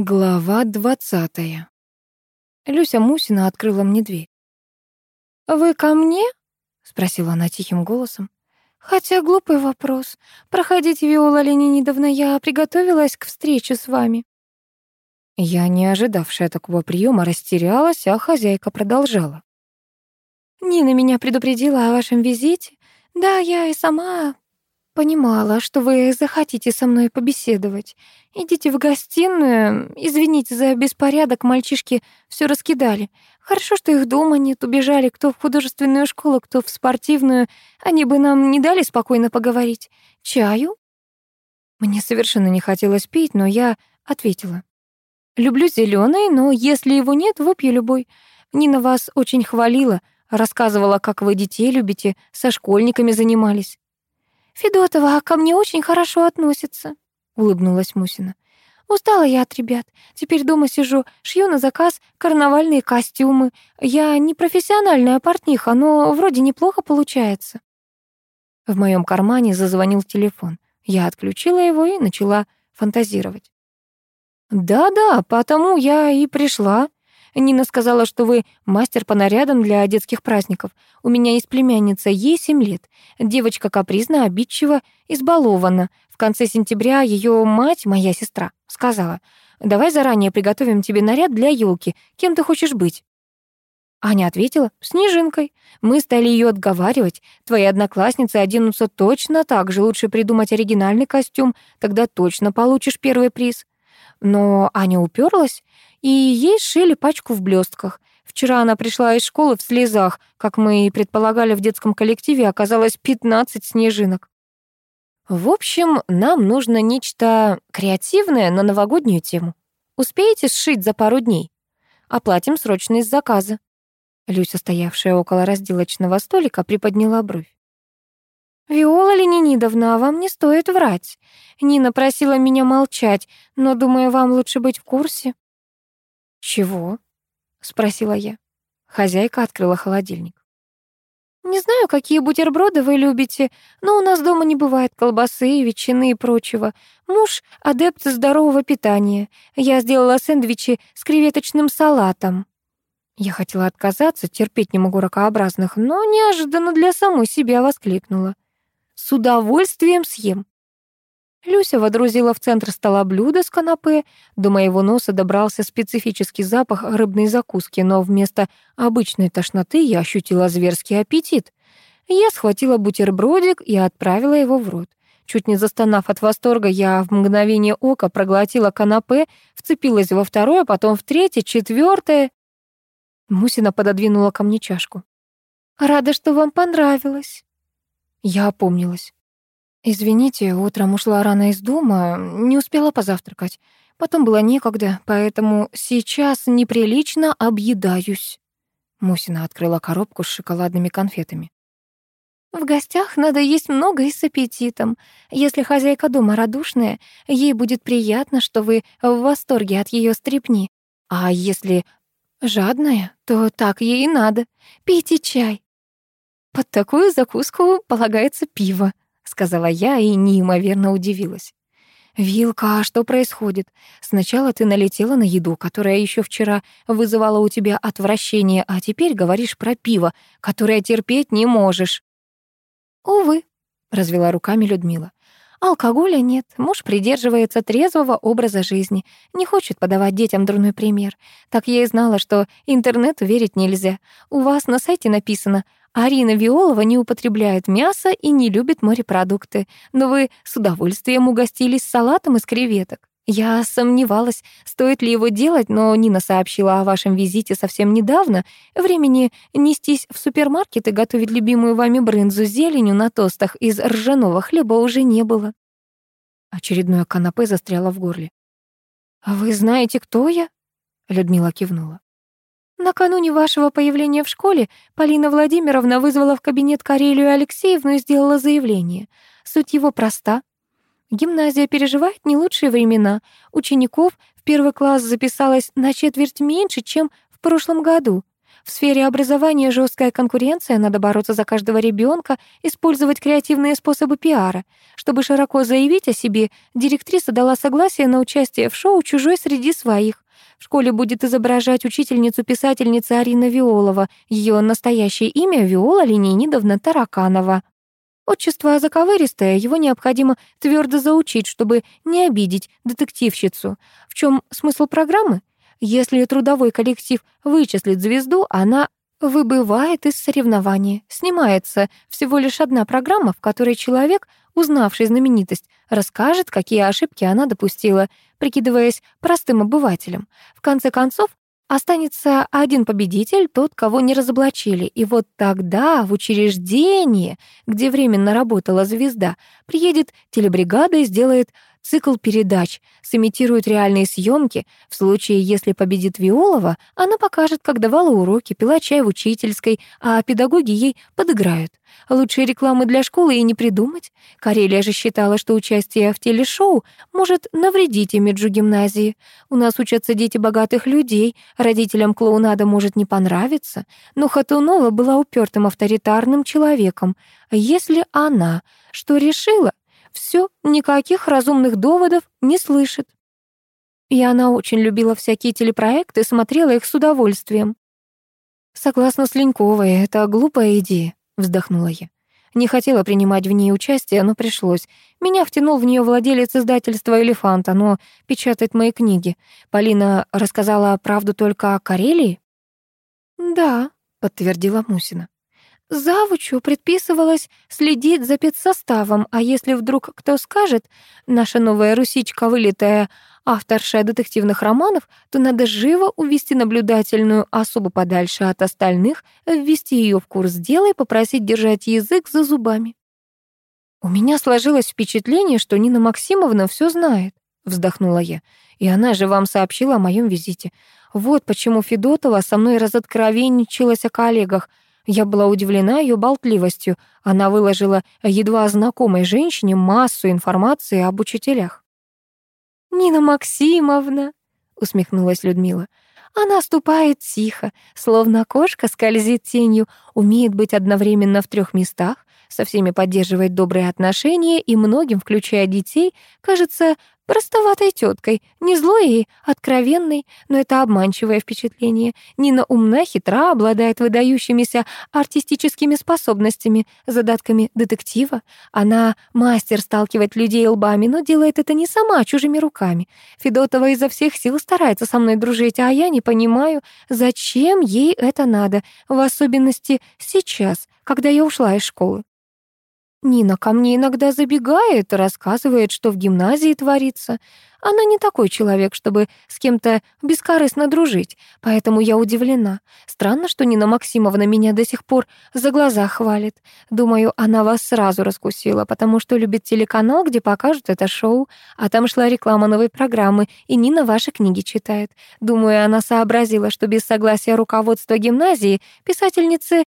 Глава двадцатая. Люся Мусина открыла мне дверь. «Вы ко мне?» — спросила она тихим голосом. «Хотя глупый вопрос. Проходите, Виола Ленинидовна, я приготовилась к встрече с вами». Я, не ожидавшая такого приема, растерялась, а хозяйка продолжала. «Нина меня предупредила о вашем визите. Да, я и сама Понимала, что вы захотите со мной побеседовать. Идите в гостиную. Извините за беспорядок, мальчишки все раскидали. Хорошо, что их дома нет, убежали кто в художественную школу, кто в спортивную. Они бы нам не дали спокойно поговорить. Чаю? Мне совершенно не хотелось пить, но я ответила. Люблю зеленый, но если его нет, выпью любой. Нина вас очень хвалила, рассказывала, как вы детей любите, со школьниками занимались. «Федотова ко мне очень хорошо относится», — улыбнулась Мусина. «Устала я от ребят. Теперь дома сижу, шью на заказ карнавальные костюмы. Я не профессиональная портниха, но вроде неплохо получается». В моем кармане зазвонил телефон. Я отключила его и начала фантазировать. «Да-да, потому я и пришла», Нина сказала, что вы мастер по нарядам для детских праздников. У меня есть племянница, ей семь лет. Девочка капризна, обидчива, избалована. В конце сентября ее мать, моя сестра, сказала, «Давай заранее приготовим тебе наряд для елки. Кем ты хочешь быть?» Аня ответила, «Снежинкой». Мы стали ее отговаривать. Твои одноклассницы оденутся точно так же. Лучше придумать оригинальный костюм, тогда точно получишь первый приз. Но Аня уперлась, и ей сшили пачку в блестках. Вчера она пришла из школы в слезах, как мы и предполагали в детском коллективе, оказалось 15 снежинок. В общем, нам нужно нечто креативное на новогоднюю тему. Успеете сшить за пару дней? Оплатим срочно из заказа. Люся, стоявшая около разделочного столика, приподняла бровь. «Виола Ленинидовна, вам не стоит врать. Нина просила меня молчать, но, думаю, вам лучше быть в курсе». «Чего?» — спросила я. Хозяйка открыла холодильник. «Не знаю, какие бутерброды вы любите, но у нас дома не бывает колбасы, ветчины и прочего. Муж — адепт здорового питания. Я сделала сэндвичи с креветочным салатом». Я хотела отказаться, терпеть не могу ракообразных, но неожиданно для самой себя воскликнула. С удовольствием съем. Люся водрузила в центр стола блюдо с канапе. До моего носа добрался специфический запах рыбной закуски, но вместо обычной тошноты я ощутила зверский аппетит. Я схватила бутербродик и отправила его в рот. Чуть не застонав от восторга, я в мгновение ока проглотила канапе, вцепилась во второе, потом в третье, четвертое. Мусина пододвинула ко мне чашку. «Рада, что вам понравилось». Я опомнилась. «Извините, утром ушла рано из дома, не успела позавтракать. Потом было некогда, поэтому сейчас неприлично объедаюсь». Мусина открыла коробку с шоколадными конфетами. «В гостях надо есть много и с аппетитом. Если хозяйка дома радушная, ей будет приятно, что вы в восторге от ее стрепни. А если жадная, то так ей и надо. Пейте чай. «Под такую закуску полагается пиво», — сказала я и неимоверно удивилась. «Вилка, а что происходит? Сначала ты налетела на еду, которая еще вчера вызывала у тебя отвращение, а теперь говоришь про пиво, которое терпеть не можешь». «Увы», — развела руками Людмила. Алкоголя нет, муж придерживается трезвого образа жизни, не хочет подавать детям дурной пример. Так я и знала, что интернету верить нельзя. У вас на сайте написано «Арина Виолова не употребляет мясо и не любит морепродукты, но вы с удовольствием угостились салатом из креветок». Я сомневалась, стоит ли его делать, но Нина сообщила о вашем визите совсем недавно. Времени нестись в супермаркет и готовить любимую вами брынзу с зеленью на тостах из ржаного хлеба уже не было. Очередное канапе застряло в горле. «А вы знаете, кто я?» Людмила кивнула. Накануне вашего появления в школе Полина Владимировна вызвала в кабинет Карелию Алексеевну и сделала заявление. Суть его проста. Гимназия переживает не лучшие времена. Учеников в первый класс записалось на четверть меньше, чем в прошлом году. В сфере образования жесткая конкуренция, надо бороться за каждого ребенка, использовать креативные способы пиара. Чтобы широко заявить о себе, директриса дала согласие на участие в шоу «Чужой среди своих». В школе будет изображать учительницу-писательницы Арина Виолова. Ее настоящее имя — Виола Ленинидовна Тараканова. Отчество заковыристое, его необходимо твердо заучить, чтобы не обидеть детективщицу. В чем смысл программы? Если трудовой коллектив вычислит звезду, она выбывает из соревнования. Снимается всего лишь одна программа, в которой человек, узнавший знаменитость, расскажет, какие ошибки она допустила, прикидываясь простым обывателем. В конце концов, Останется один победитель, тот, кого не разоблачили. И вот тогда в учреждение, где временно работала звезда, приедет телебригада и сделает цикл передач, сымитирует реальные съемки. В случае, если победит Виолова, она покажет, как давала уроки, пила чай в учительской, а педагоги ей подыграют. Лучшей рекламы для школы и не придумать. Карелия же считала, что участие в телешоу может навредить имиджу гимназии. У нас учатся дети богатых людей, родителям клоунада может не понравиться. Но Хатунова была упертым авторитарным человеком. Если она что решила, все, никаких разумных доводов не слышит. И она очень любила всякие телепроекты, смотрела их с удовольствием. «Согласно с Леньковой, это глупая идея», — вздохнула я. Не хотела принимать в ней участие, но пришлось. Меня втянул в нее владелец издательства «Элефант», оно печатает мои книги. Полина рассказала правду только о Карелии? «Да», — подтвердила Мусина. Завучу предписывалось следить за педсоставом, а если вдруг кто скажет, наша новая русичка, вылитая авторша детективных романов, то надо живо увести наблюдательную особу подальше от остальных, ввести ее в курс дела и попросить держать язык за зубами. «У меня сложилось впечатление, что Нина Максимовна все знает», — вздохнула я. «И она же вам сообщила о моем визите. Вот почему Федотова со мной разоткровенничалась о коллегах — я была удивлена ее болтливостью. Она выложила едва знакомой женщине массу информации об учителях. «Нина Максимовна», — усмехнулась Людмила, «она ступает тихо, словно кошка скользит тенью, умеет быть одновременно в трех местах, со всеми поддерживает добрые отношения и многим, включая детей, кажется Простоватой теткой, не злой и откровенной, но это обманчивое впечатление. Нина умна, хитра, обладает выдающимися артистическими способностями, задатками детектива. Она мастер сталкивать людей лбами, но делает это не сама, а чужими руками. Федотова изо всех сил старается со мной дружить, а я не понимаю, зачем ей это надо, в особенности сейчас, когда я ушла из школы. Нина ко мне иногда забегает, рассказывает, что в гимназии творится. Она не такой человек, чтобы с кем-то бескорыстно дружить, поэтому я удивлена. Странно, что Нина Максимовна меня до сих пор за глаза хвалит. Думаю, она вас сразу раскусила, потому что любит телеканал, где покажут это шоу, а там шла реклама новой программы, и Нина ваши книги читает. Думаю, она сообразила, что без согласия руководства гимназии писательницы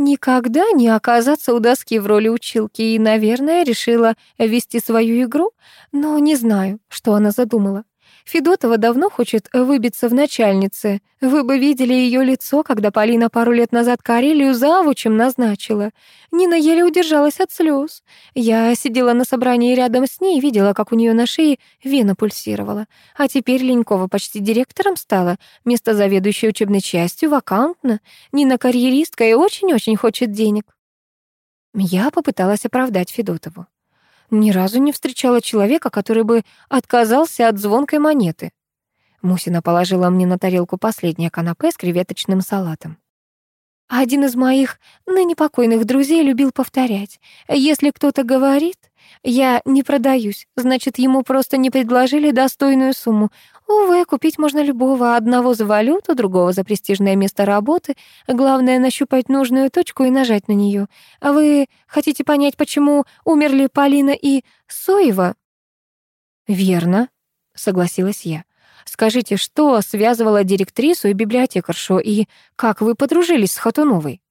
Никогда не оказаться у доски в роли училки и, наверное, решила вести свою игру, но не знаю, что она задумала. Федотова давно хочет выбиться в начальнице. Вы бы видели ее лицо, когда Полина пару лет назад Карелию завучем назначила. Нина еле удержалась от слез. Я сидела на собрании рядом с ней и видела, как у нее на шее вена пульсировала. А теперь Ленькова почти директором стала, место заведующей учебной частью вакантно. Нина карьеристка и очень-очень хочет денег. Я попыталась оправдать Федотову. Ни разу не встречала человека, который бы отказался от звонкой монеты. Мусина положила мне на тарелку последнее канапе с креветочным салатом. Один из моих ныне покойных друзей любил повторять. Если кто-то говорит, я не продаюсь, значит, ему просто не предложили достойную сумму. Увы, купить можно любого, одного за валюту, другого за престижное место работы. Главное — нащупать нужную точку и нажать на нее. А вы хотите понять, почему умерли Полина и Соева? «Верно», — согласилась я. «Скажите, что связывало директрису и библиотекаршу, и как вы подружились с Хатуновой?»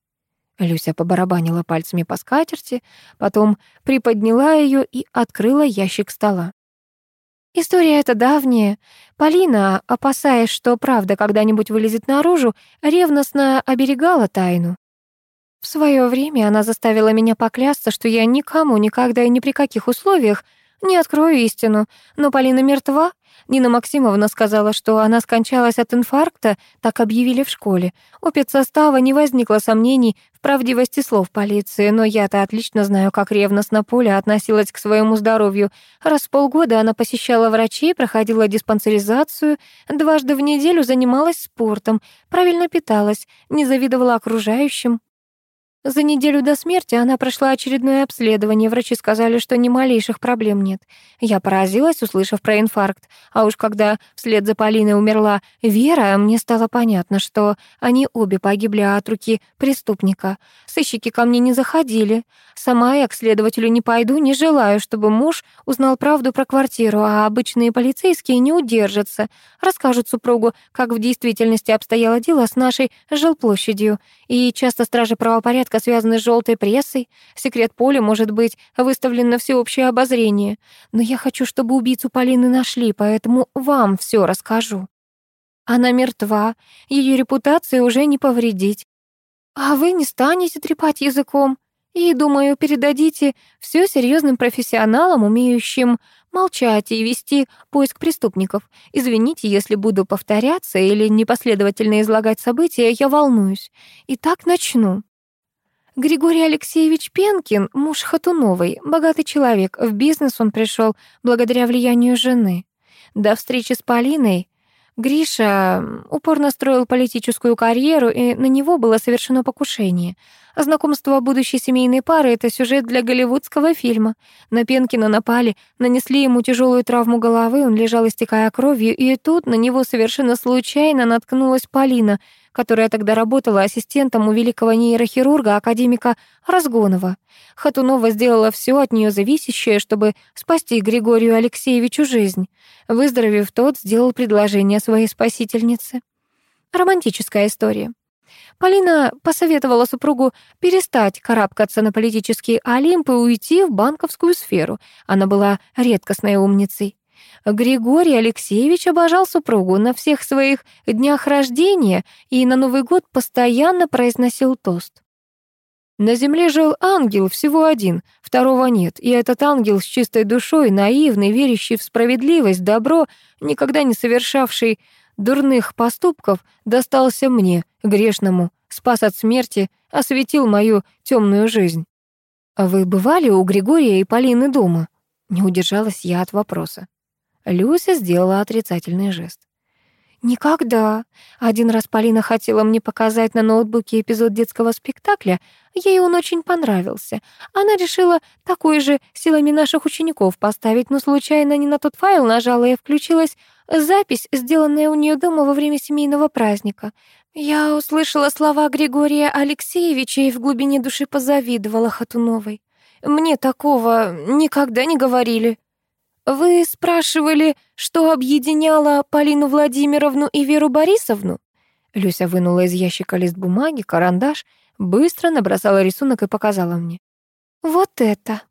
Люся побарабанила пальцами по скатерти, потом приподняла ее и открыла ящик стола. История эта давняя. Полина, опасаясь, что правда когда-нибудь вылезет наружу, ревностно оберегала тайну. В свое время она заставила меня поклясться, что я никому никогда и ни при каких условиях не открою истину, но Полина мертва. Нина Максимовна сказала, что она скончалась от инфаркта, так объявили в школе. У педсостава не возникло сомнений в правдивости слов полиции, но я-то отлично знаю, как ревностно Поля относилась к своему здоровью. Раз в полгода она посещала врачей, проходила диспансеризацию, дважды в неделю занималась спортом, правильно питалась, не завидовала окружающим. За неделю до смерти она прошла очередное обследование. Врачи сказали, что ни малейших проблем нет. Я поразилась, услышав про инфаркт. А уж когда вслед за Полиной умерла Вера, мне стало понятно, что они обе погибли от руки преступника. Сыщики ко мне не заходили. Сама я к следователю не пойду, не желаю, чтобы муж узнал правду про квартиру, а обычные полицейские не удержатся. Расскажут супругу, как в действительности обстояло дело с нашей жилплощадью. И часто стражи правопорядка связана с желтой прессой. Секрет Поля может быть выставлен на всеобщее обозрение. Но я хочу, чтобы убийцу Полины нашли, поэтому вам все расскажу. Она мертва, ее репутации уже не повредить. А вы не станете трепать языком. И, думаю, передадите все серьезным профессионалам, умеющим молчать и вести поиск преступников. Извините, если буду повторяться или непоследовательно излагать события, я волнуюсь. Итак, начну. Григорий Алексеевич Пенкин, муж Хатуновой, богатый человек, в бизнес он пришел благодаря влиянию жены. До встречи с Полиной Гриша упорно строил политическую карьеру, и на него было совершено покушение. Знакомство будущей семейной пары — это сюжет для голливудского фильма. На Пенкина напали, нанесли ему тяжелую травму головы, он лежал, истекая кровью, и тут на него совершенно случайно наткнулась Полина — которая тогда работала ассистентом у великого нейрохирурга академика Разгонова. Хатунова сделала все от нее зависящее, чтобы спасти Григорию Алексеевичу жизнь. Выздоровев, тот сделал предложение своей спасительнице. Романтическая история. Полина посоветовала супругу перестать карабкаться на политический Олимп и уйти в банковскую сферу. Она была редкостной умницей. Григорий Алексеевич обожал супругу на всех своих днях рождения и на Новый год постоянно произносил тост. На земле жил ангел всего один, второго нет, и этот ангел с чистой душой, наивный, верящий в справедливость, добро, никогда не совершавший дурных поступков, достался мне, грешному, спас от смерти, осветил мою темную жизнь. «А вы бывали у Григория и Полины дома?» Не удержалась я от вопроса. Люся сделала отрицательный жест. «Никогда. Один раз Полина хотела мне показать на ноутбуке эпизод детского спектакля. Ей он очень понравился. Она решила такой же силами наших учеников поставить, но случайно не на тот файл нажала и включилась запись, сделанная у нее дома во время семейного праздника. Я услышала слова Григория Алексеевича и в глубине души позавидовала Хатуновой. Мне такого никогда не говорили». «Вы спрашивали, что объединяло Полину Владимировну и Веру Борисовну?» Люся вынула из ящика лист бумаги, карандаш, быстро набросала рисунок и показала мне. «Вот это!»